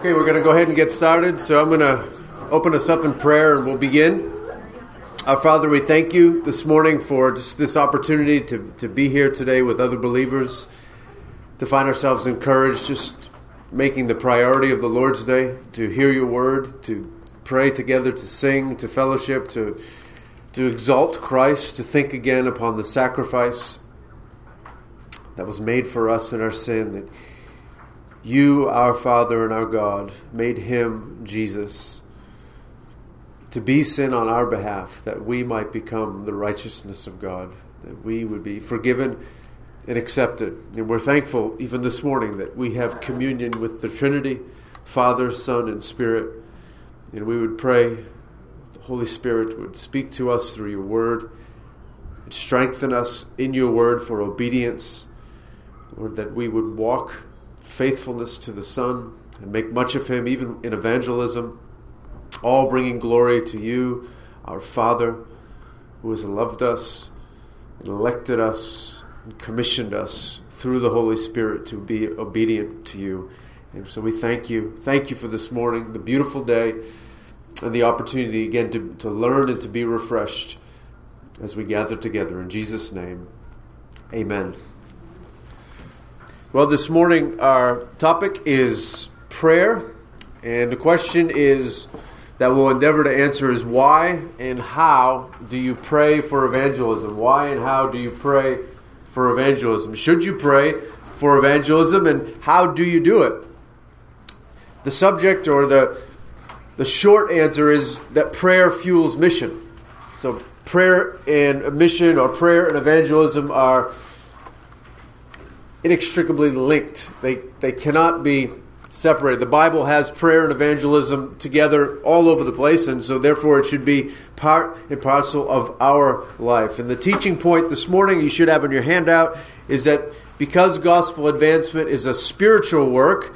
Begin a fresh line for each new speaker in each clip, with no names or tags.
Okay, we're going to go ahead and get started. So I'm going to open us up in prayer and we'll begin. Our Father, we thank you this morning for just this opportunity to, to be here today with other believers, to find ourselves encouraged, just making the priority of the Lord's Day, to hear your word, to pray together, to sing, to fellowship, to, to exalt Christ, to think again upon the sacrifice that was made for us in our sin, that you, our Father and our God, made him, Jesus, to be sin on our behalf, that we might become the righteousness of God, that we would be forgiven and accepted. And we're thankful, even this morning, that we have communion with the Trinity, Father, Son, and Spirit. And we would pray the Holy Spirit would speak to us through your word and strengthen us in your word for obedience. Lord, that we would walk faithfulness to the Son and make much of him, even in evangelism, all bringing glory to you, our Father, who has loved us and elected us and commissioned us through the Holy Spirit to be obedient to you. And so we thank you. Thank you for this morning, the beautiful day, and the opportunity again to, to learn and to be refreshed as we gather together. In Jesus' name, amen. Well, this morning our topic is prayer, and the question is that we'll endeavor to answer is why and how do you pray for evangelism? Why and how do you pray for evangelism? Should you pray for evangelism, and how do you do it? The subject or the the short answer is that prayer fuels mission. So prayer and mission or prayer and evangelism are inextricably linked. They, they cannot be separated. The Bible has prayer and evangelism together all over the place, and so therefore it should be part and parcel of our life. And the teaching point this morning you should have in your handout is that because gospel advancement is a spiritual work,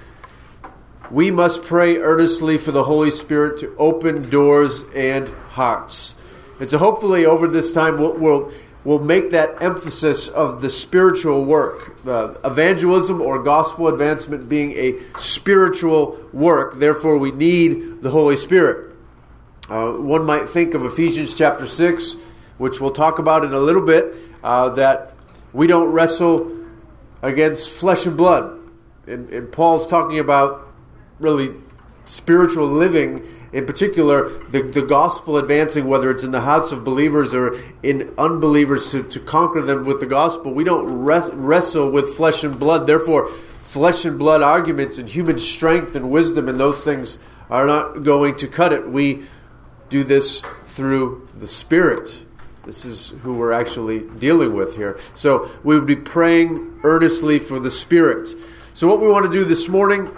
we must pray earnestly for the Holy Spirit to open doors and hearts. And so hopefully over this time we'll, we'll will make that emphasis of the spiritual work. Uh, evangelism or gospel advancement being a spiritual work, therefore, we need the Holy Spirit. Uh, one might think of Ephesians chapter 6, which we'll talk about in a little bit, uh, that we don't wrestle against flesh and blood. And, and Paul's talking about really spiritual living in particular, the, the gospel advancing, whether it's in the hearts of believers or in unbelievers, to, to conquer them with the gospel. We don't res- wrestle with flesh and blood. Therefore, flesh and blood arguments and human strength and wisdom and those things are not going to cut it. We do this through the Spirit. This is who we're actually dealing with here. So we would be praying earnestly for the Spirit. So, what we want to do this morning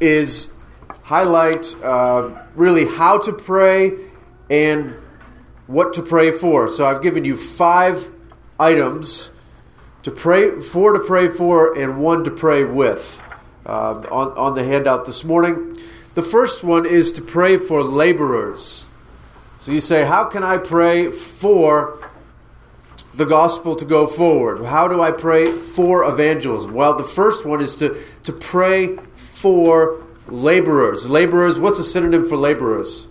is highlight uh, really how to pray and what to pray for. So I've given you five items to pray for, to pray for, and one to pray with uh, on, on the handout this morning. The first one is to pray for laborers. So you say, How can I pray for the gospel to go forward? How do I pray for evangelism? Well, the first one is to, to pray for laborers. Laborers, what's a synonym for laborers?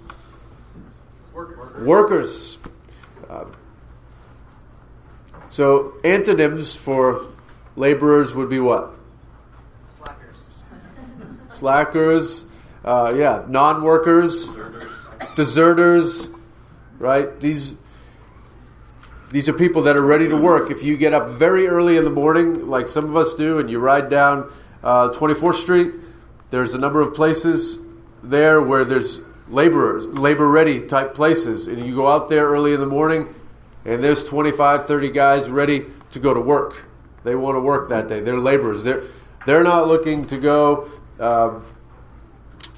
Workers.
Workers. Uh, so antonyms for laborers would be what?
Slackers.
Slackers. Uh, yeah, non-workers,
Deserters.
deserters. Right? These these are people that are ready to work. If you get up very early in the morning, like some of us do, and you ride down uh, 24th Street, there's a number of places there where there's laborers, labor ready type places. And you go out there early in the morning, and there's 25, 30 guys ready to go to work. They want to work that day. They're laborers. They're, they're not looking to go um,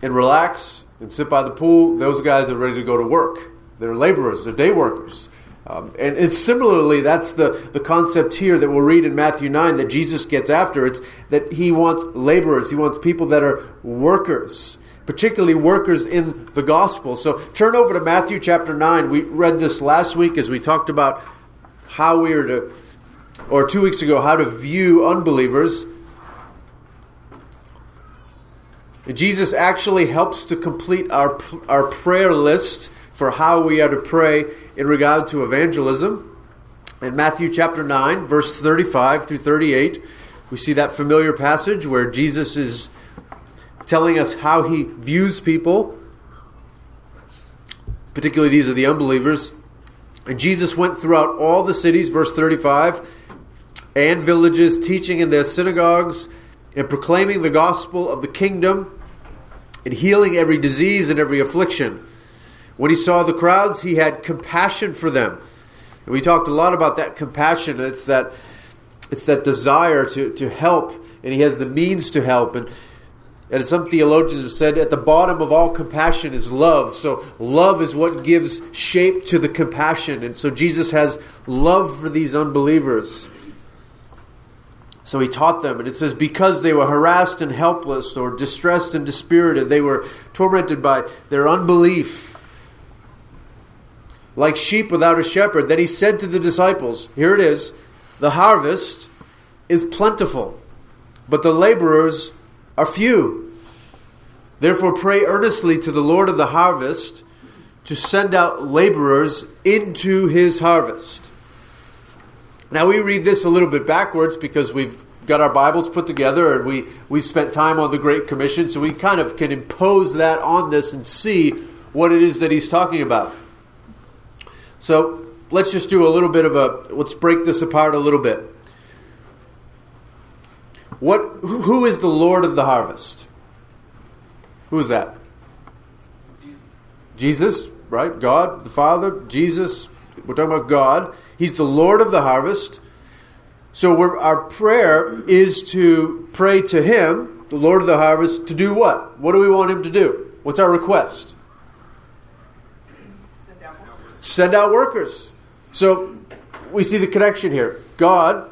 and relax and sit by the pool. Those guys are ready to go to work. They're laborers, they're day workers. Um, and similarly, that's the, the concept here that we'll read in Matthew 9 that Jesus gets after. It's that he wants laborers, he wants people that are workers, particularly workers in the gospel. So turn over to Matthew chapter 9. We read this last week as we talked about how we are to, or two weeks ago, how to view unbelievers. Jesus actually helps to complete our, our prayer list for how we are to pray in regard to evangelism. In Matthew chapter 9, verse 35 through 38, we see that familiar passage where Jesus is telling us how he views people. Particularly, these are the unbelievers. And Jesus went throughout all the cities, verse 35, and villages, teaching in their synagogues and proclaiming the gospel of the kingdom and healing every disease and every affliction. When he saw the crowds, he had compassion for them. And we talked a lot about that compassion. It's that it's that desire to, to help, and he has the means to help. And and some theologians have said at the bottom of all compassion is love. So love is what gives shape to the compassion. And so Jesus has love for these unbelievers. So he taught them, and it says, because they were harassed and helpless, or distressed and dispirited, they were tormented by their unbelief, like sheep without a shepherd. Then he said to the disciples, Here it is, the harvest is plentiful, but the laborers are few. Therefore, pray earnestly to the Lord of the harvest to send out laborers into his harvest. Now, we read this a little bit backwards because we've got our Bibles put together and we, we've spent time on the Great Commission, so we kind of can impose that on this and see what it is that he's talking about. So, let's just do a little bit of a, let's break this apart a little bit. What, who is the Lord of the harvest? Who is that? Jesus, right? God, the Father, Jesus. We're talking about God. He's the Lord of the harvest. So our prayer is to pray to Him, the Lord of the harvest, to do what? What do we want Him to do? What's our request?
Send out workers.
Send out workers. So we see the connection here. God,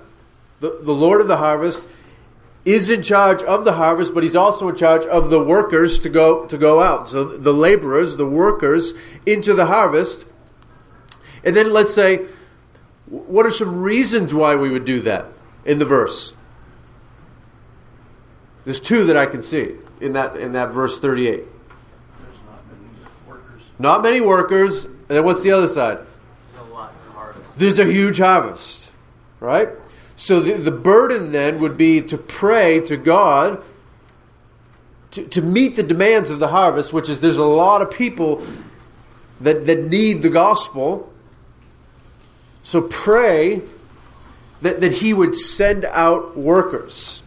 the, the Lord of the harvest, is in charge of the harvest, but he's also in charge of the workers to go to go out. So the laborers, the workers into the harvest. And then let's say what are some reasons why we would do that in the verse? There's two that I can see in that in that verse 38.
There's not many workers.
Not many workers, and then what's the other side?
There's a lot to harvest.
there's a huge harvest, right? So the, the burden then would be to pray to God to, to meet the demands of the harvest, which is there's a lot of people that, that need the gospel. So pray that, that He would send out workers.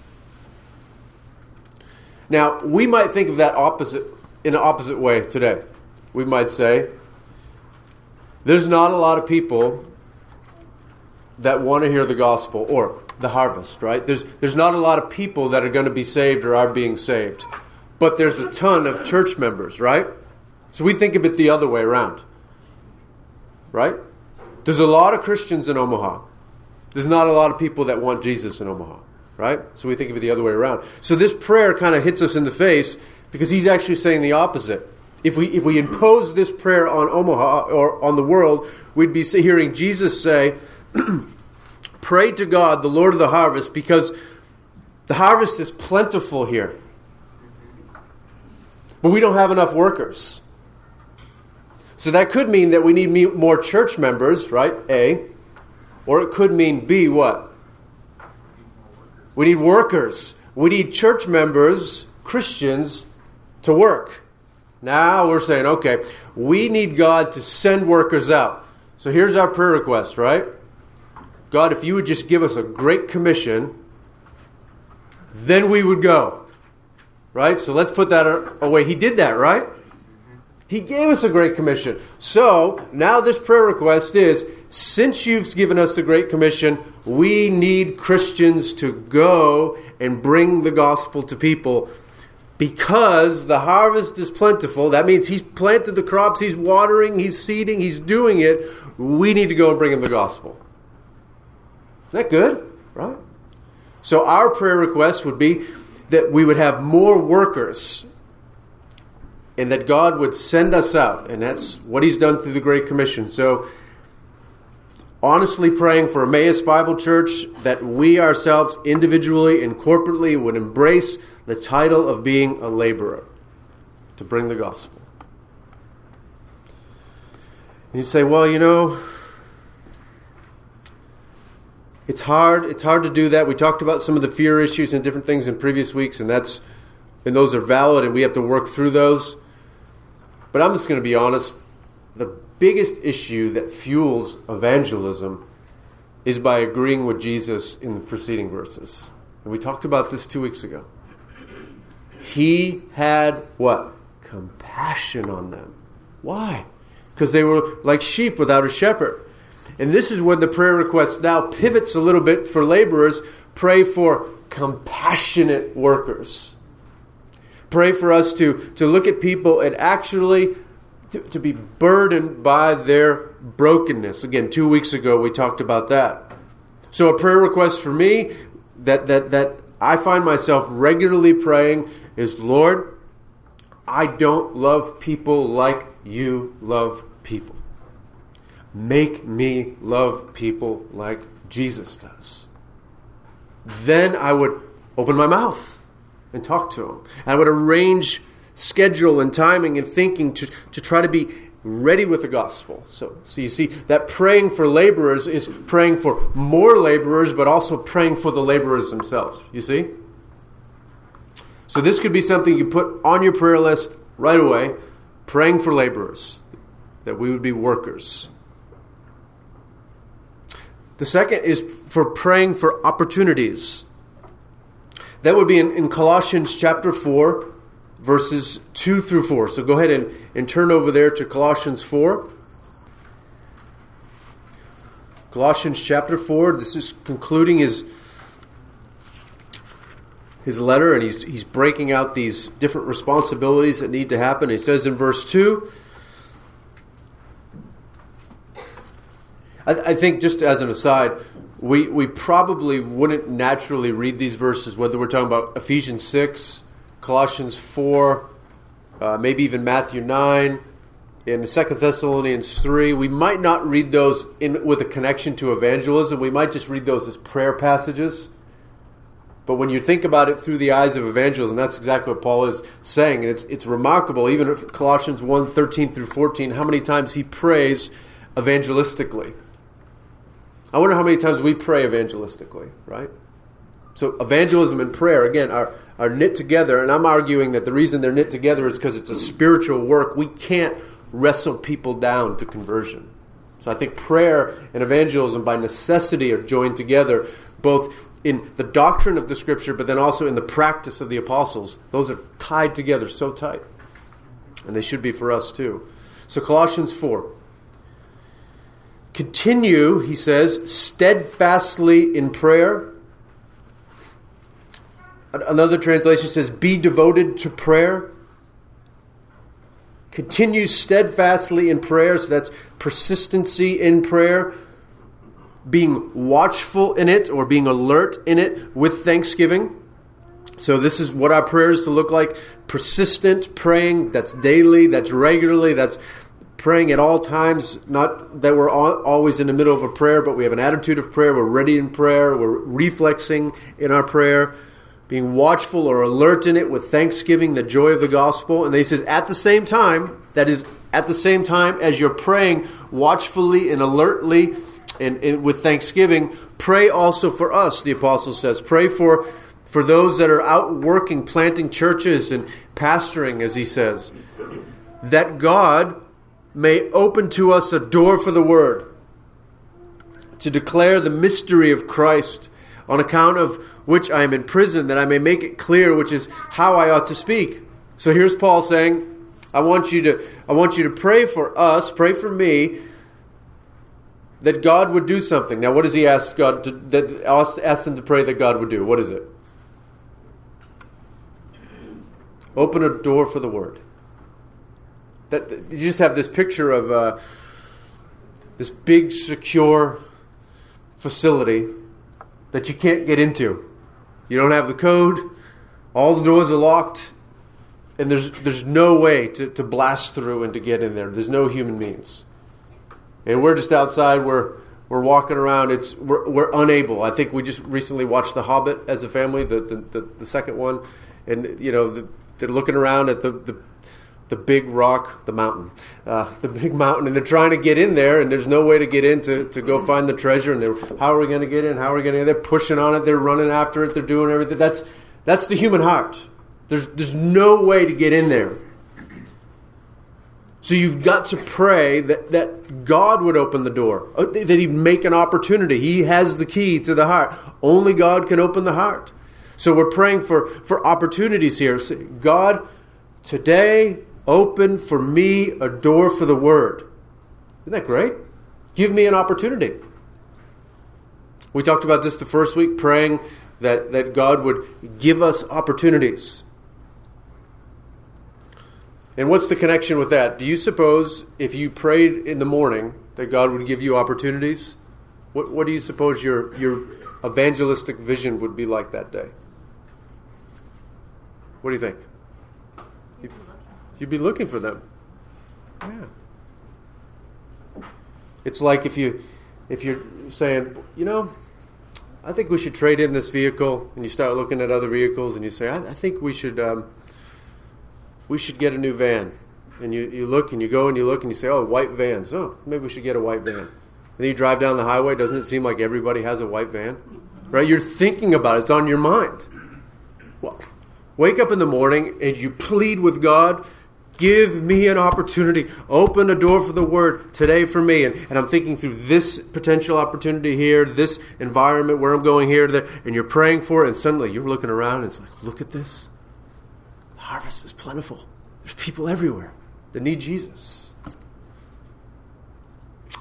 Now, we might think of that opposite in an opposite way today. We might say, there's not a lot of people that want to hear the gospel or the harvest, right? There's there's not a lot of people that are going to be saved or are being saved. But there's a ton of church members, right? So we think of it the other way around. Right? There's a lot of Christians in Omaha. There's not a lot of people that want Jesus in Omaha, right? So we think of it the other way around. So this prayer kind of hits us in the face because he's actually saying the opposite. If we if we impose this prayer on Omaha or on the world, we'd be hearing Jesus say, Pray to God, the Lord of the harvest, because the harvest is plentiful here. But we don't have enough workers. So that could mean that we need more church members, right? A. Or it could mean B, what? We need workers. We need church members, Christians, to work. Now we're saying, okay, we need God to send workers out. So here's our prayer request, right? God, if you would just give us a great commission, then we would go. Right? So let's put that away. He did that, right? He gave us a great commission. So now this prayer request is since you've given us the great commission, we need Christians to go and bring the gospel to people because the harvest is plentiful. That means he's planted the crops, he's watering, he's seeding, he's doing it. We need to go and bring him the gospel. Isn't that good? Right? So our prayer request would be that we would have more workers and that God would send us out. And that's what He's done through the Great Commission. So, honestly praying for Emmaus Bible Church that we ourselves, individually and corporately, would embrace the title of being a laborer to bring the gospel. And you say, well, you know, it's hard. It's hard to do that. We talked about some of the fear issues and different things in previous weeks, and that's and those are valid, and we have to work through those. But I'm just going to be honest. The biggest issue that fuels evangelism is by agreeing with Jesus in the preceding verses. And we talked about this two weeks ago. He had what? Compassion on them. Why? Because they were like sheep without a shepherd. And this is when the prayer request now pivots a little bit for laborers. Pray for compassionate workers. Pray for us to, to look at people and actually to, to be burdened by their brokenness. Again, two weeks ago we talked about that. So a prayer request for me that, that, that I find myself regularly praying is Lord, I don't love people like you love people. Make me love people like Jesus does. Then I would open my mouth and talk to him. I would arrange schedule and timing and thinking to, to try to be ready with the gospel. So, so you see that praying for laborers is praying for more laborers, but also praying for the laborers themselves. You see? So this could be something you put on your prayer list right away, praying for laborers, that we would be workers. The second is for praying for opportunities. That would be in, in Colossians chapter 4, verses 2 through 4. So go ahead and, and turn over there to Colossians 4. Colossians chapter 4, this is concluding his, his letter, and he's, he's breaking out these different responsibilities that need to happen. He says in verse 2, I, I think, just as an aside, we, we probably wouldn't naturally read these verses, whether we're talking about Ephesians 6, Colossians 4, uh, maybe even Matthew 9, in Second Thessalonians 3. We might not read those in, with a connection to evangelism. We might just read those as prayer passages. But when you think about it through the eyes of evangelism, that's exactly what Paul is saying. And it's, it's remarkable, even if Colossians 1 13 through 14, how many times he prays evangelistically. I wonder how many times we pray evangelistically, right? So evangelism and prayer, again, are, are knit together, and I'm arguing that the reason they're knit together is because it's a spiritual work. We can't wrestle people down to conversion. So I think prayer and evangelism by necessity are joined together, both in the doctrine of the scripture, but then also in the practice of the apostles. Those are tied together so tight. And they should be for us too. So Colossians 4. Continue, he says, steadfastly in prayer. Another translation says, be devoted to prayer. Continue steadfastly in prayer. So that's persistency in prayer. Being watchful in it or being alert in it with thanksgiving. So, this is what our prayers to look like persistent praying, that's daily, that's regularly, that's praying at all times, not that we're always in the middle of a prayer, but we have an attitude of prayer. We're ready in prayer. We're reflexing in our prayer, being watchful or alert in it with thanksgiving, the joy of the gospel. And he says, at the same time, that is, at the same time as you're praying watchfully and alertly and, and with thanksgiving, pray also for us, the apostle says. Pray for, for those that are out working, planting churches and pastoring, as he says. That God may open to us a door for the word to declare the mystery of Christ, on account of which I am in prison, that I may make it clear which is how I ought to speak. So here's Paul saying, I want you to I want you to pray for us, pray for me, that God would do something. Now, what does he ask God to that ask them to pray that God would do? What is it? Open a door for the word that you just have this picture of uh, this big, secure facility that you can't get into. You don't have the code. All the doors are locked, and there's there's no way to, to blast through and to get in there. There's no human means, and we're just outside. We're we're walking around. It's we're, we're unable. I think we just recently watched The Hobbit as a family, the the, the, the second one, and you know the, they're looking around at the, the the big rock, the mountain, uh, the big mountain, and they're trying to get in there, and there's no way to get in to, to go find the treasure. And they're, how are we going to get in? How are we going to? They're pushing on it. They're running after it. They're doing everything. That's that's the human heart. There's there's no way to get in there. So you've got to pray that, that God would open the door, uh, that He'd make an opportunity. He has the key to the heart. Only God can open the heart. So we're praying for, for opportunities here. God, today, open for me a door for the Word. Isn't that great? Give me an opportunity. We talked about this the first week, praying that, that God would give us opportunities. And what's the connection with that? Do you suppose if you prayed in the morning that God would give you opportunities? What, what do you suppose your, your evangelistic vision would be like that day? What do you think? You'd, be looking for them. Yeah. It's like if you if you're saying, you know, I think we should trade in this vehicle, and you start looking at other vehicles, and you say, I, I think we should. Um, we should get a new van. And you, you look and you go and you look and you say, oh, white vans. Oh, maybe we should get a white van. And then you drive down the highway. Doesn't it seem like everybody has a white van? Right? You're thinking about it. It's on your mind. Well, wake up in the morning and you plead with God, give me an opportunity. Open a door for the word today for me. And, and I'm thinking through this potential opportunity here, this environment where I'm going here, there, and you're praying for it, and suddenly you're looking around and it's like, look at this The harvest is plentiful. There's people everywhere that need Jesus.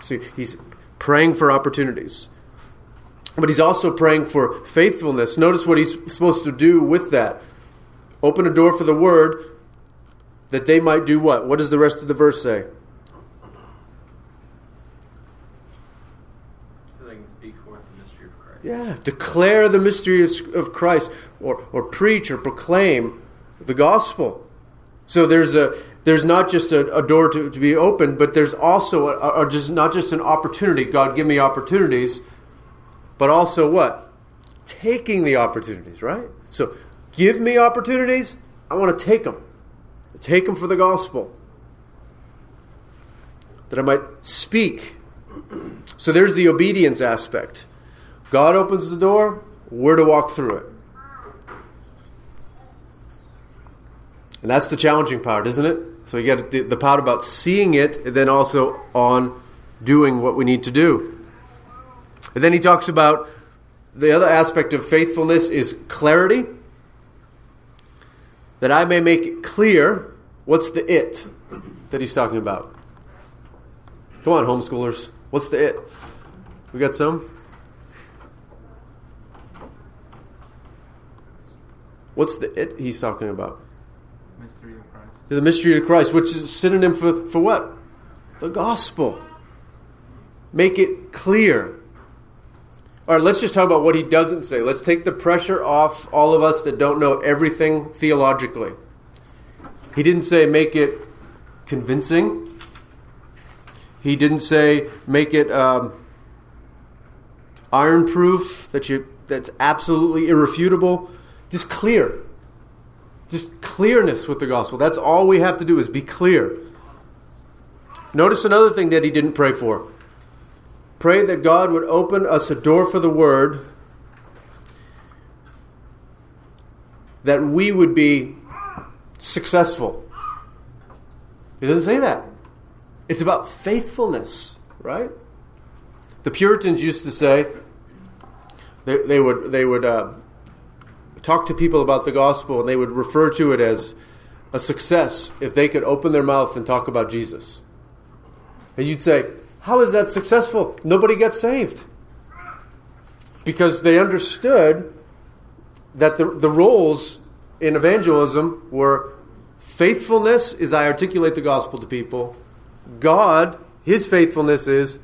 See, he's praying for opportunities. But he's also praying for faithfulness. Notice what he's supposed to do with that. Open a door for the word that they might do what? What does the rest of the verse say?
So they can speak forth the mystery of Christ.
Yeah, declare the mystery of Christ or, or preach or proclaim the gospel. So there's a there's not just a, a door to, to, be opened, but there's also a, a, just not just an opportunity. God, give me opportunities, but also what? Taking the opportunities, right? So give me opportunities. I want to take them. Take them for the gospel. That I might speak. So there's the obedience aspect. God opens the door, we're to walk through it. And that's the challenging part, isn't it? So you get the, part about seeing it, and then also on doing what we need to do. And then he talks about the other aspect of faithfulness is clarity. That I may make it clear what's the it that he's talking about. Come on, homeschoolers. What's the it? We got some? What's the it he's talking about?
Mystery of Christ.
The mystery of Christ, which is a synonym for, for what? The gospel. Make it clear. All right, let's just talk about what he doesn't say. Let's take the pressure off all of us that don't know everything theologically. He didn't say make it convincing. He didn't say make it um, iron proof that you that's absolutely irrefutable. Just clear. Just clearness with the gospel. That's all we have to do is be clear. Notice another thing that he didn't pray for. Pray that God would open us a door for the word, that we would be successful. He doesn't say that. It's about faithfulness, right? The Puritans used to say they, they would they would uh, talk to people about the gospel and they would refer to it as a success if they could open their mouth and talk about Jesus. And you'd say, How is that successful? Nobody gets saved. Because they understood that the, the roles in evangelism were faithfulness is I articulate the gospel to people. God, his faithfulness is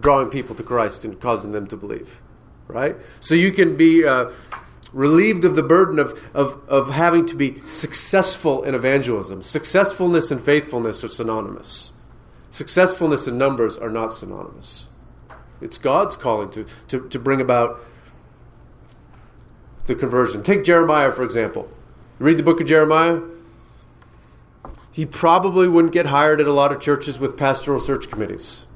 drawing people to Christ and causing them to believe. Right? So you can be. Uh, relieved of the burden of, of, of having to be successful in evangelism. Successfulness and faithfulness are synonymous. Successfulness and numbers are not synonymous. It's God's calling to, to, to bring about the conversion. Take Jeremiah, for example. Read the book of Jeremiah. He probably wouldn't get hired at a lot of churches with pastoral search committees.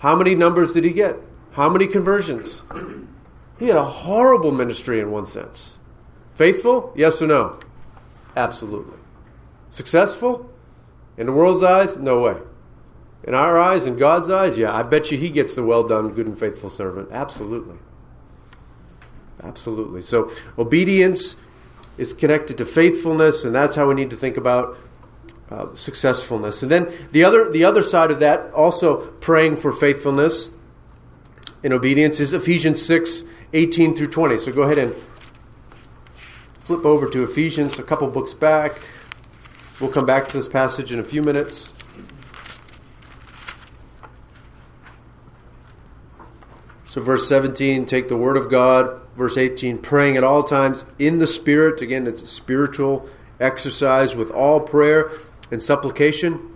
How many numbers did he get? How many conversions? He had a horrible ministry in one sense. Faithful? Yes or no? Absolutely. Successful? In the world's eyes? No way. In our eyes, in God's eyes, yeah, I bet you he gets the well done, good and faithful servant. Absolutely. Absolutely. So obedience is connected to faithfulness, and that's how we need to think about uh, successfulness. And then the other the other side of that, also praying for faithfulness and obedience, is Ephesians six eighteen through twenty. So go ahead and flip over to Ephesians, a couple books back. We'll come back to this passage in a few minutes. So, verse 17, take the word of God. Verse 18, praying at all times in the Spirit. Again, it's a spiritual exercise with all prayer and supplication.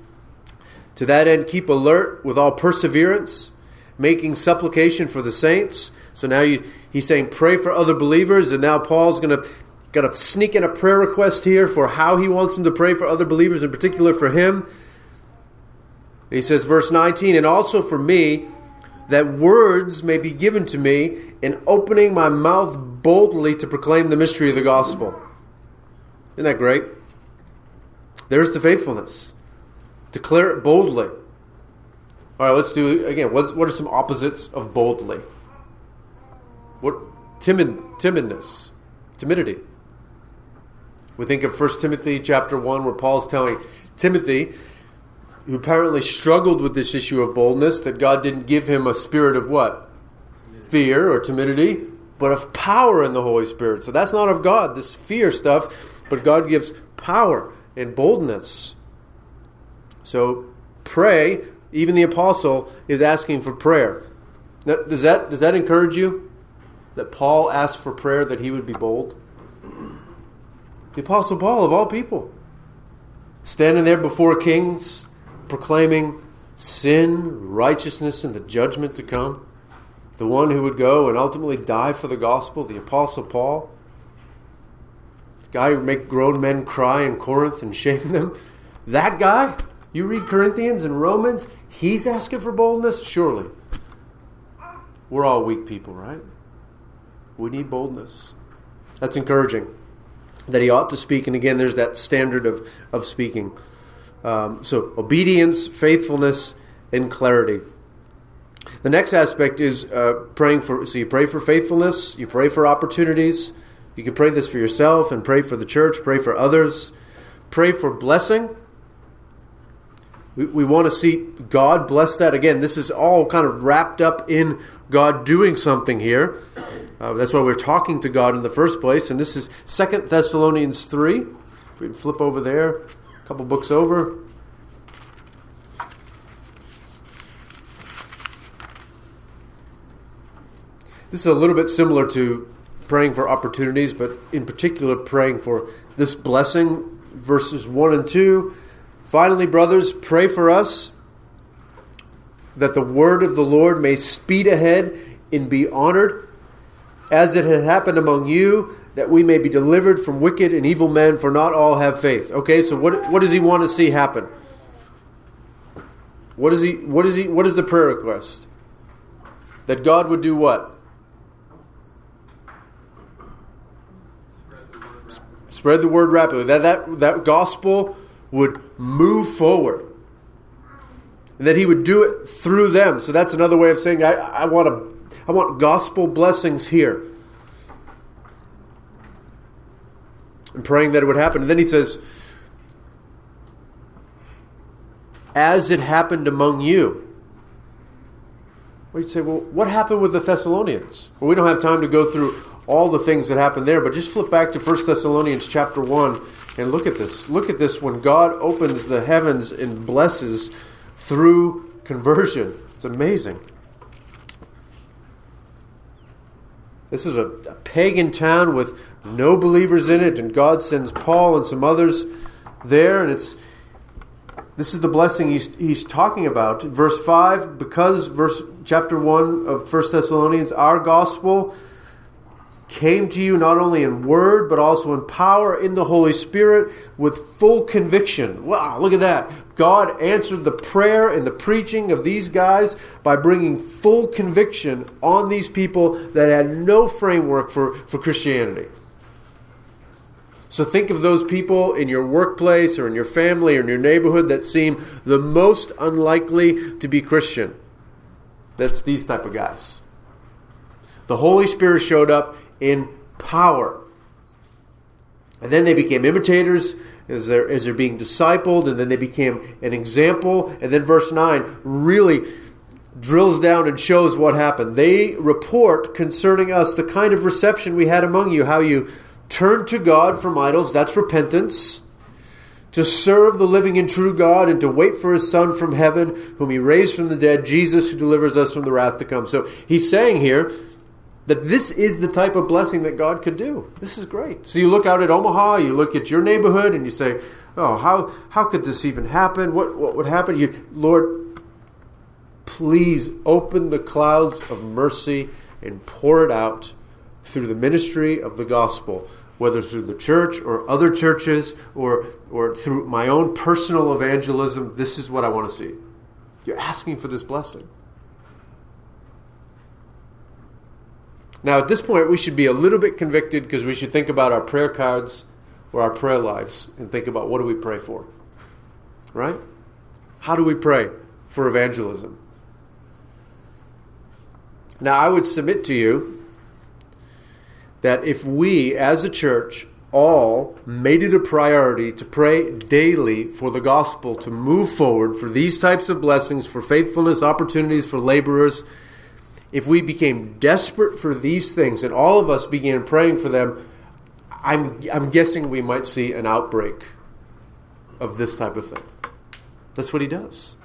To that end, keep alert with all perseverance, making supplication for the saints. So now you, he's saying, pray for other believers, and now Paul's going to going to sneak in a prayer request here for how he wants him to pray for other believers, in particular for him. he says, verse 19, and also for me, that words may be given to me in opening my mouth boldly to proclaim the mystery of the gospel. Isn't that great? There's the faithfulness. Declare it boldly. All right, let's do again. What's, what are some opposites of boldly? What timid timidness, timidity. We think of 1 Timothy chapter 1 where Paul's telling Timothy who apparently struggled with this issue of boldness that God didn't give him a spirit of what? Fear or timidity, but of power in the Holy Spirit. So that's not of God, this fear stuff, but God gives power and boldness. So pray, even the apostle is asking for prayer. Now, does that does that encourage you? That Paul asked for prayer that he would be bold? The apostle Paul of all people. Standing there before kings, proclaiming sin, righteousness, and the judgment to come. The one who would go and ultimately die for the gospel, the Apostle Paul. The guy who make grown men cry in Corinth and shame them. That guy, you read Corinthians and Romans, he's asking for boldness? Surely. We're all weak people, right? We need boldness. That's encouraging. That he ought to speak, and again, there's that standard of, of speaking. Um, so, obedience, faithfulness, and clarity. The next aspect is uh, praying for. So, you pray for faithfulness, you pray for opportunities. You can pray this for yourself and pray for the church, pray for others. Pray for blessing. We, we want to see God bless that. Again, this is all kind of wrapped up in God doing something here. Uh, that's why we're talking to God in the first place. And this is Second Thessalonians 3. If we flip over there couple books over. This is a little bit similar to praying for opportunities, but in particular, praying for this blessing. Verses 1 and 2. Finally, brothers, pray for us that the word of the Lord may speed ahead and be honored, as it has happened among you that we may be delivered from wicked and evil men, for not all have faith. Okay, so what, what does he want to see happen? What is he what is he what is the prayer request? That God would do what? Spread the word rapidly. That that that gospel would move forward. And that he would do it through them. So that's another way of saying I, I want a I want gospel blessings here. And praying that it would happen. And then he says, as it happened among you. Well, you'd say, well, what happened with the Thessalonians? Well, we don't have time to go through all the things that happened there, but just flip back to 1 Thessalonians chapter 1 and look at this. Look at this when God opens the heavens and blesses through conversion. It's amazing. This is a, a pagan town with no believers in it, and God sends Paul and some others there, and it's this is the blessing he's, he's talking about. Verse 5, because verse chapter 1 of 1 Thessalonians, our gospel came to you not only in word, but also in power in the Holy Spirit with full conviction. Wow, look at that. God answered the prayer and the preaching of these guys by bringing full conviction on these people that had no framework for, for Christianity. So think of those people in your workplace or in your family or in your neighborhood that seem the most unlikely to be Christian. That's these type of guys. The Holy Spirit showed up in power. And then they became imitators as they're, as they're being discipled, and then they became an example. And then verse 9 really drills down and shows what happened. They report concerning us the kind of reception we had among you, how you turned to God from idols, that's repentance, to serve the living and true God, and to wait for his Son from heaven, whom he raised from the dead, Jesus, who delivers us from the wrath to come. So he's saying here, that this is the type of blessing that God could do. This is great. So you look out at Omaha, you look at your neighborhood, and you say, "Oh, how how could this even happen? What what would happen?" You, Lord, please open the clouds of mercy and pour it out through the ministry of the gospel, whether through the church or other churches or or through my own personal evangelism. This is what I want to see. You're asking for this blessing. Now, at this point, we should be a little bit convicted because we should think about our prayer cards or our prayer lives and think about what do we pray for? Right? How do we pray for evangelism? Now, I would submit to you that if we as a church all made it a priority to pray daily for the gospel to move forward for these types of blessings, for faithfulness, opportunities for laborers, if we became desperate for these things and all of us began praying for them, I'm, I'm guessing we might see an outbreak of this type of thing. That's what he does.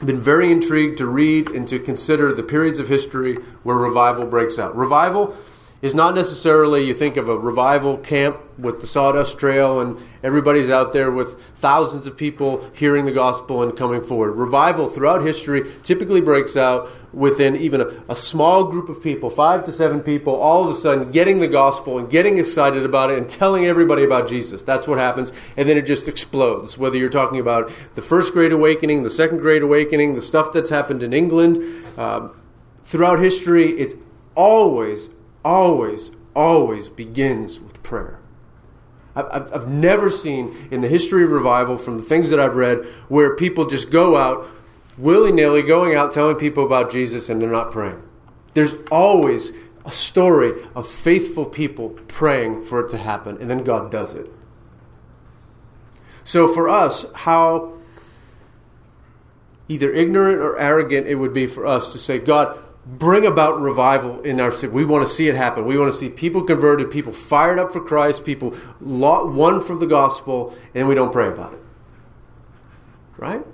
I've been very intrigued to read and to consider the periods of history where revival breaks out. Revival is not necessarily you think of a revival camp with the sawdust trail and everybody's out there with thousands of people hearing the gospel and coming forward. Revival throughout history typically breaks out within even a, a, small group of people, five to seven people, all of a sudden getting the gospel and getting excited about it and telling everybody about Jesus. That's what happens. And then it just explodes. Whether you're talking about the first great awakening, the second great awakening, the stuff that's happened in England, um, throughout history, it always, always, always begins with prayer. I've, never seen in the history of revival, from the things that I've read, where people just go out willy nilly, going out telling people about Jesus and they're not praying. There's always a story of faithful people praying for it to happen, and then God does it. So for us, how either ignorant or arrogant it would be for us to say, God, bring about revival in our city. We want to see it happen. We want to see people converted, people fired up for Christ, people won from the gospel, and we don't pray about it. Right?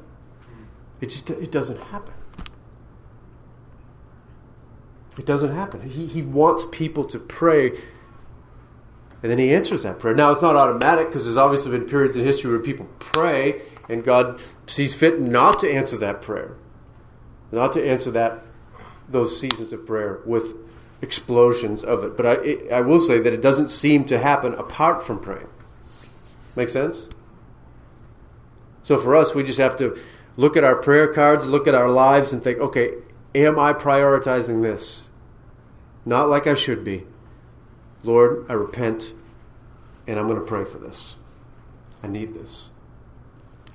It just it doesn't happen. It doesn't happen. He, he wants people to pray, and then he answers that prayer. Now, it's not automatic because there's obviously been periods in history where people pray, and God sees fit not to answer that prayer, not to answer that those seasons of prayer with explosions of it. But I, it, I will say that it doesn't seem to happen apart from praying. Make sense? So for us, we just have to look at our prayer cards, look at our lives, and think, okay, am I prioritizing this? Not like I should be. Lord, I repent, and I'm going to pray for this. I need this.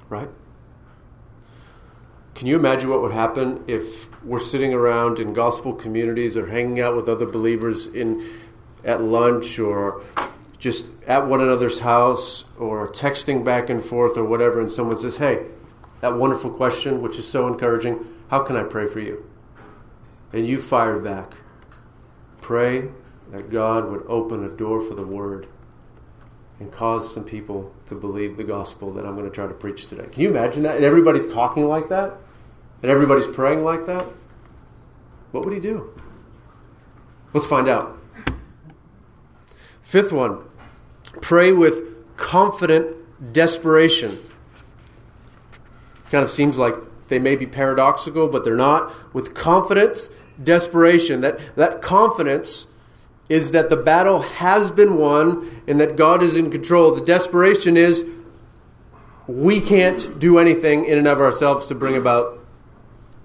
Right? Can you imagine what would happen if we're sitting around in gospel communities or hanging out with other believers in at lunch or just at one another's house or texting back and forth or whatever and someone says, "Hey, that wonderful question which is so encouraging, how can I pray for you?" And you fired back. Pray that God would open a door for the word and cause some people to believe the gospel that I'm going to try to preach today. Can you imagine that? And everybody's talking like that? And everybody's praying like that, what would he do? Let's find out. Fifth one pray with confident desperation. Kind of seems like they may be paradoxical, but they're not. With confidence, desperation. That, that confidence is that the battle has been won and that God is in control. The desperation is we can't do anything in and of ourselves to bring about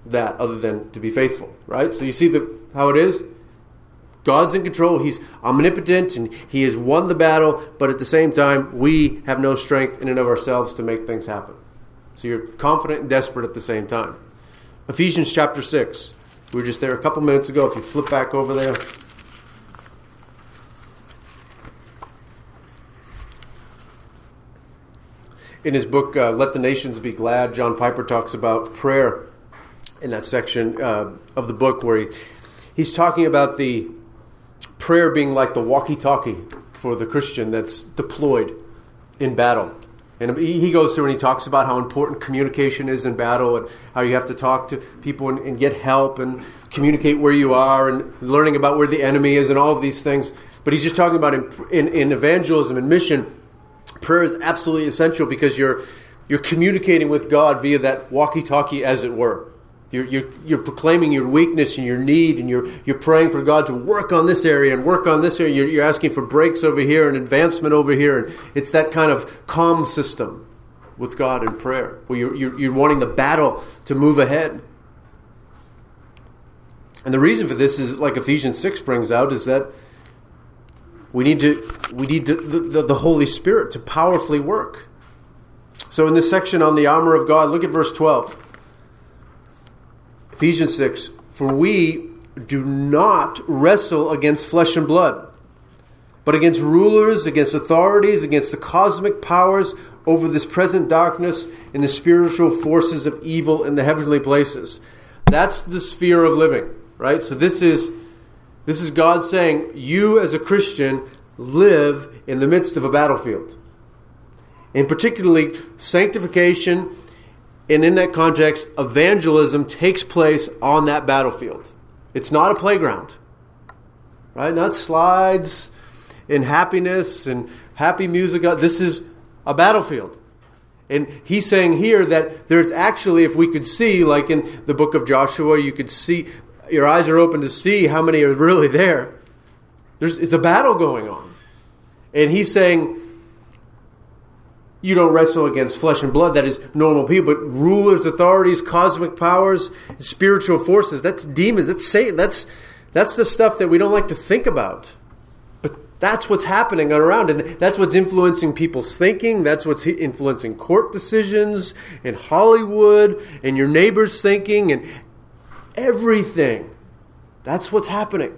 that other than to be faithful, right? So you see the, how it is? God's in control. He's omnipotent and He has won the battle, but at the same time, we have no strength in and of ourselves to make things happen. So you're confident and desperate at the same time. Ephesians chapter 6. We were just there a couple minutes ago. If you flip back over there. In his book, uh, Let the Nations Be Glad, John Piper talks about prayer in that section uh, of the book where he, he's talking about the prayer being like the walkie talkie for the Christian that's deployed in battle. And he goes through and he talks about how important communication is in battle and how you have to talk to people and, and, get help and communicate where you are and learning about where the enemy is and all of these things. But he's just talking about in, in, in evangelism and mission, prayer is absolutely essential because you're, you're communicating with God via that walkie talkie, as it were. You're, you're, you're, proclaiming your weakness and your need, and you're, you're praying for God to work on this area and work on this area. You're, you're asking for breaks over here and advancement over here. And it's that kind of comm system with God in prayer, where you're, you're, you're wanting the battle to move ahead. And the reason for this is, like Ephesians 6 brings out, is that we need to we need to, the, the, the Holy Spirit to powerfully work. So in this section on the armor of God, look at verse 12. Ephesians 6 For we do not wrestle against flesh and blood, but against rulers, against authorities, against the cosmic powers over this present darkness and the spiritual forces of evil in the heavenly places. That's the sphere of living, right? So this is this is God saying, you as a Christian live in the midst of a battlefield. And particularly sanctification and in that context, evangelism takes place on that battlefield. It's not a playground, right? Not slides and happiness and happy music. This is a battlefield. And he's saying here that there's actually, if we could see, like in the book of Joshua, you could see, your eyes are open to see how many are really there. There's, it's a battle going on. And he's saying, you don't wrestle against flesh and blood, that is normal people, but rulers, authorities, cosmic powers, spiritual forces. That's demons. That's Satan. That's, that's the stuff that we don't like to think about. But that's what's happening around, and that's what's influencing people's thinking. That's what's influencing court decisions in Hollywood, and your neighbor's thinking, and everything. That's what's happening.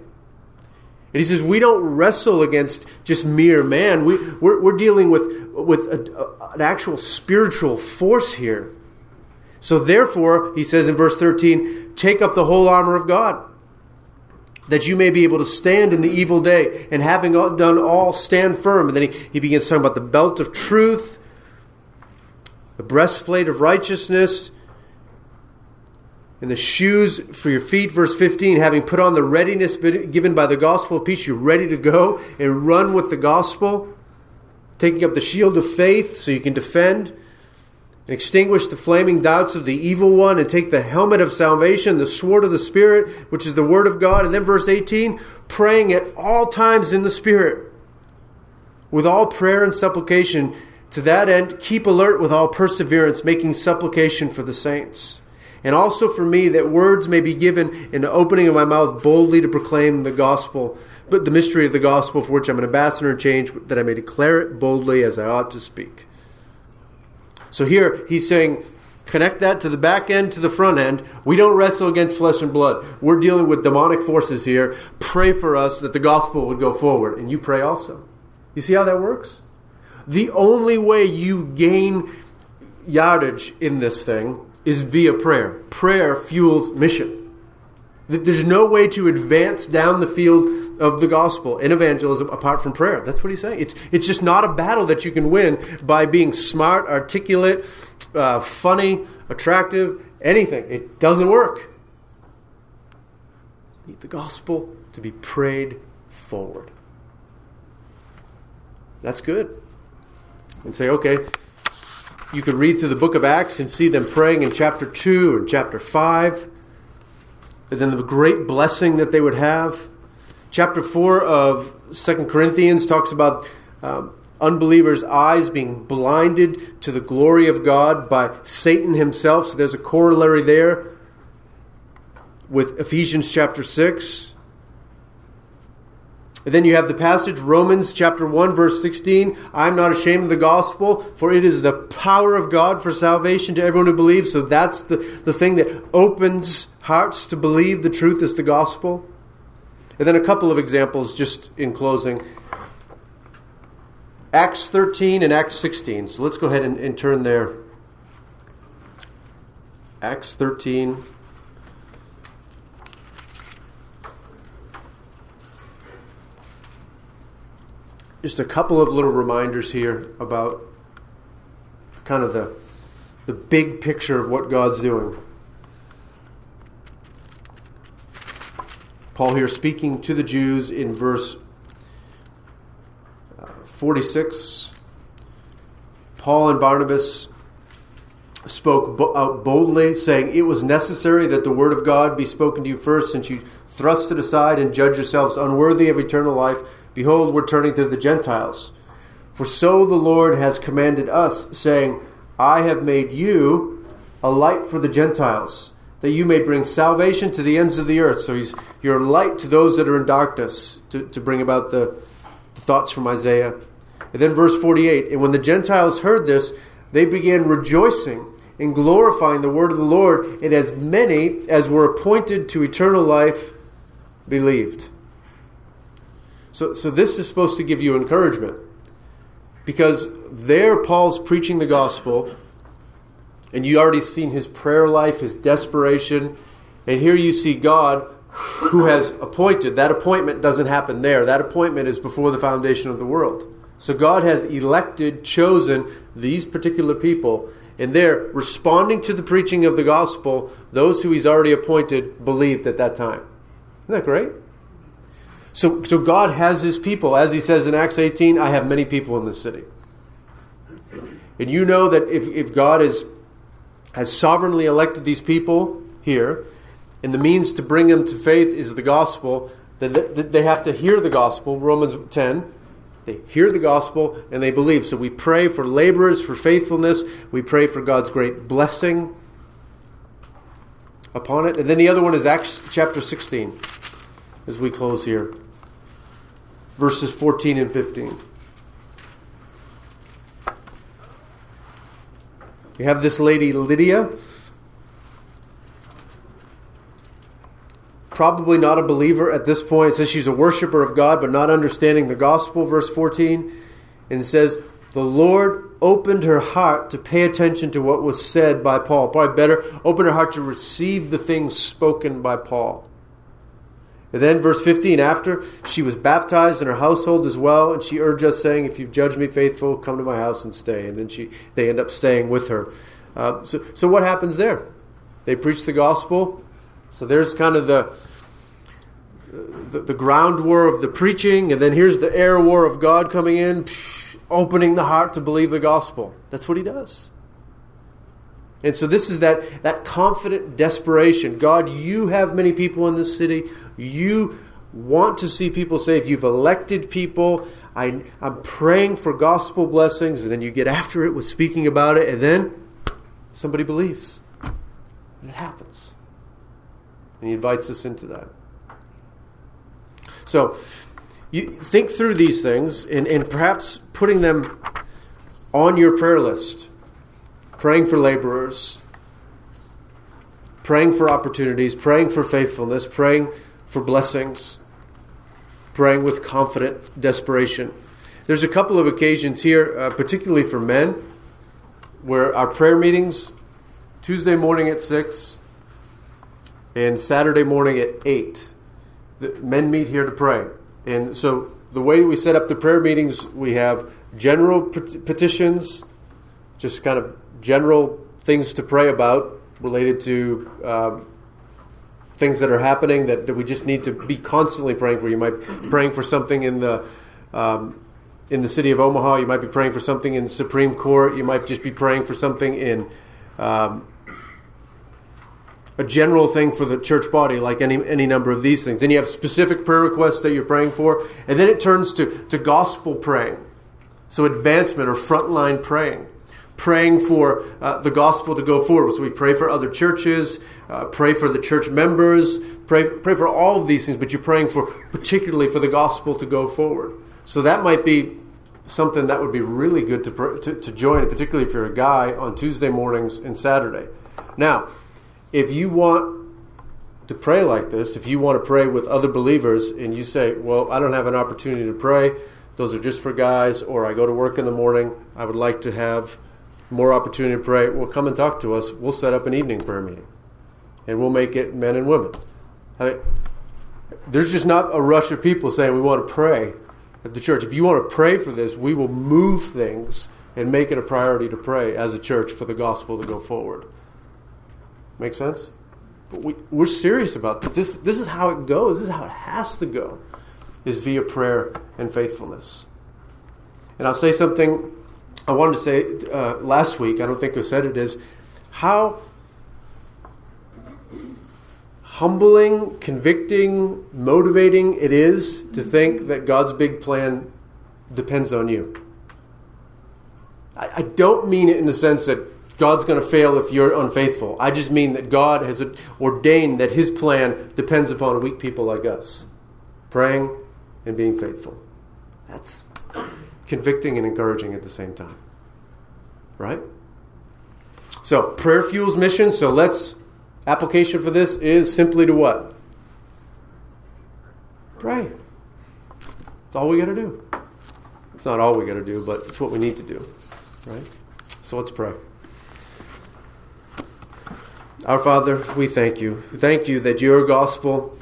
And he says, we don't wrestle against just mere man. We, we're, we're dealing with, with a, a, an actual spiritual force here. So therefore, he says in verse 13, take up the whole armor of God, that you may be able to stand in the evil day, and having done all, stand firm. And then he, he begins talking about the belt of truth, the breastplate of righteousness, and the shoes for your feet. Verse 15, having put on the readiness given by the gospel of peace, you're ready to go and run with the gospel. Taking up the shield of faith so you can defend and extinguish the flaming doubts of the evil one, and take the helmet of salvation, the sword of the Spirit, which is the word of God. And then verse 18, praying at all times in the Spirit, with all prayer and supplication. To that end, keep alert with all perseverance, making supplication for the saints and also for me that words may be given in the opening of my mouth boldly to proclaim the gospel, but the mystery of the gospel for which I'm an ambassador change, that I may declare it boldly as I ought to speak. So here he's saying, connect that to the back end, to the front end. We don't wrestle against flesh and blood. We're dealing with demonic forces here. Pray for us that the gospel would go forward, and you pray also. You see how that works? The only way you gain yardage in this thing is via prayer. Prayer fuels mission. There's no way to advance down the field of the gospel in evangelism apart from prayer. That's what he's saying. It's, it's just not a battle that you can win by being smart, articulate, uh, funny, attractive, anything. It doesn't work. You need the gospel to be prayed forward. That's good. And say, okay, you could read through the book of Acts and see them praying in chapter 2 and chapter 5. And then the great blessing that they would have. Chapter 4 of Second Corinthians talks about um, unbelievers' eyes being blinded to the glory of God by Satan himself. So there's a corollary there with Ephesians chapter 6. And then you have the passage, Romans chapter 1, verse 16. I'm not ashamed of the gospel, for it is the power of God for salvation to everyone who believes. So that's the, the thing that opens hearts to believe the truth is the gospel. And then a couple of examples just in closing. Acts 13 and Acts 16. So let's go ahead and, and turn there. Acts 13. Just a couple of little reminders here about kind of the, the big picture of what God's doing. Paul here speaking to the Jews in verse uh, 46. Paul and Barnabas spoke out boldly, saying, It was necessary that the word of God be spoken to you first, since you thrust it aside and judge yourselves unworthy of eternal life. Behold, we're turning to the Gentiles. For so the Lord has commanded us, saying, I have made you a light for the Gentiles, that you may bring salvation to the ends of the earth. So he's you're a light to those that are in darkness, to, to bring about the, the thoughts from Isaiah. And then verse 48 And when the Gentiles heard this, they began rejoicing and glorifying the word of the Lord, and as many as were appointed to eternal life believed. So, so this is supposed to give you encouragement. Because there, Paul's preaching the gospel, and you already seen his prayer life, his desperation, and here you see God who has appointed. That appointment doesn't happen there. That appointment is before the foundation of the world. So God has elected, chosen these particular people, and they're responding to the preaching of the gospel. Those who He's already appointed believed at that time. Isn't that great? So, so God has His people. As He says in Acts 18, I have many people in this city. And you know that if, if God is, has sovereignly elected these people here, and the means to bring them to faith is the gospel, that they have to hear the gospel, Romans 10. They hear the gospel and they believe. So we pray for laborers, for faithfulness. We pray for God's great blessing upon it. And then the other one is Acts chapter 16, as we close here, verses 14 and 15. We have this lady, Lydia. Probably not a believer at this point. It says she's a worshiper of God, but not understanding the gospel, verse 14. And it says, The Lord opened her heart to pay attention to what was said by Paul. Probably better, open her heart to receive the things spoken by Paul. And then, verse 15, after she was baptized in her household as well, and she urged us, saying, If you've judged me faithful, come to my house and stay. And then she, they end up staying with her. Uh, so, so, what happens there? They preach the gospel. So, there's kind of the, the, the ground war of the preaching, and then here's the air war of God coming in, psh, opening the heart to believe the gospel. That's what he does. And so this is that, that confident desperation. God, you have many people in this city. You want to see people saved. You've elected people. I, I'm praying for gospel blessings. And then you get after it with speaking about it. And then somebody believes. And it happens. And he invites us into that. So you think through these things and, and perhaps putting them on your prayer list praying for laborers, praying for opportunities, praying for faithfulness, praying for blessings, praying with confident desperation. There's a couple of occasions here, uh, particularly for men, where our prayer meetings, Tuesday morning at 6 and Saturday morning at 8, the men meet here to pray. And so the way we set up the prayer meetings, we have general petitions, just kind of general things to pray about related to um, things that are happening that, that we just need to be constantly praying for. You might be praying for something in the um, in the city of Omaha. You might be praying for something in Supreme Court. You might just be praying for something in um, a general thing for the church body, like any, any number of these things. Then you have specific prayer requests that you're praying for, and then it turns to, to gospel praying. So, advancement or frontline praying. Praying for uh, the gospel to go forward. So, we pray for other churches, uh, pray for the church members, pray, pray for all of these things, but you're praying for particularly for the gospel to go forward. So, that might be something that would be really good to, to, to join, particularly if you're a guy on Tuesday mornings and Saturday. Now, if you want to pray like this, if you want to pray with other believers and you say, Well, I don't have an opportunity to pray, those are just for guys, or I go to work in the morning, I would like to have more opportunity to pray, well, come and talk to us. We'll set up an evening prayer meeting and we'll make it men and women. I mean, there's just not a rush of people saying we want to pray at the church. If you want to pray for this, we will move things and make it a priority to pray as a church for the gospel to go forward. Make sense? But we, we're serious about this. this. This is how it goes. This is how it has to go, is via prayer and faithfulness. And I'll say something I wanted to say uh, last week. I don't think I said it is how humbling, convicting, motivating it is to think that God's big plan depends on you. I, I don't mean it in the sense that God's going to fail if you're unfaithful. I just mean that God has ordained that His plan depends upon weak people like us praying and being faithful. That's convicting and encouraging at the same time. Right? So, prayer fuels mission. So, let's, application for this is simply to what? Pray. That's all we got to do. It's not all we got to do, but it's what we need to do. Right? So, let's pray. Our Father, we thank you. Thank you that your gospel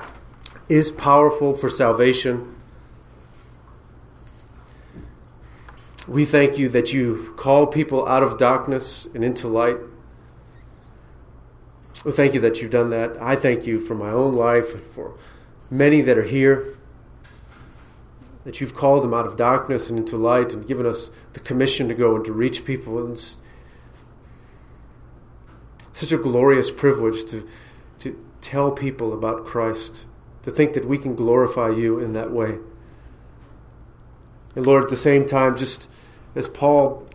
is powerful for salvation. We thank you that you call people out of darkness and into light. We thank you that you've done that. I thank you for my own life and for many that are here. That you've called them out of darkness and into light and given us the commission to go and to reach people and such a glorious privilege to, to tell people about Christ, to think that we can glorify you in that way. And Lord, at the same time, just as Paul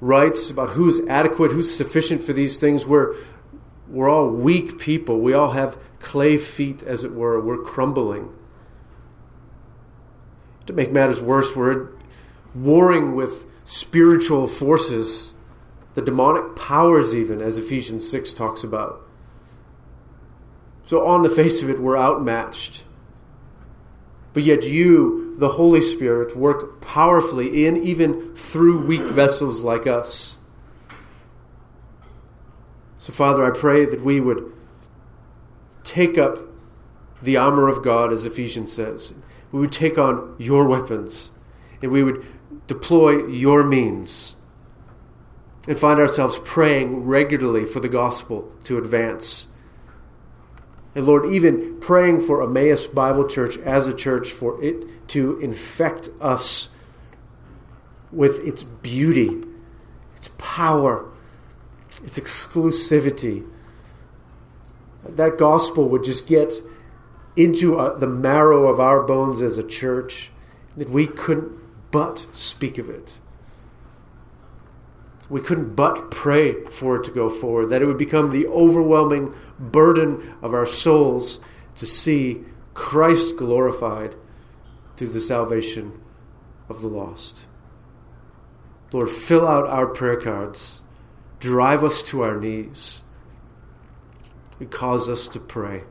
writes about who's adequate, who's sufficient for these things, we're, we're all weak people. We all have clay feet, as it were. We're crumbling. To make matters worse, we're warring with spiritual forces the demonic powers, even, as Ephesians 6 talks about. So, on the face of it, we're outmatched. But yet, you, the Holy Spirit, work powerfully in, even through weak vessels like us. So, Father, I pray that we would take up the armor of God, as Ephesians says. We would take on your weapons, and we would deploy your means and find ourselves praying regularly for the gospel to advance. And Lord, even praying for Emmaus Bible Church as a church, for it to infect us with its beauty, its power, its exclusivity. That gospel would just get into uh, the marrow of our bones as a church, that we couldn't but speak of it we couldn't but pray for it to go forward, that it would become the overwhelming burden of our souls to see Christ glorified through the salvation of the lost. Lord, fill out our prayer cards, drive us to our knees, and cause us to pray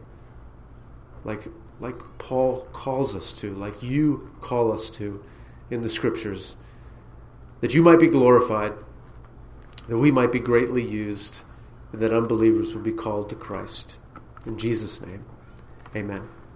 like, like Paul calls us to, like you call us to in the scriptures, that you might be glorified that we might be greatly used, and that unbelievers would be called to Christ. In Jesus' name, amen.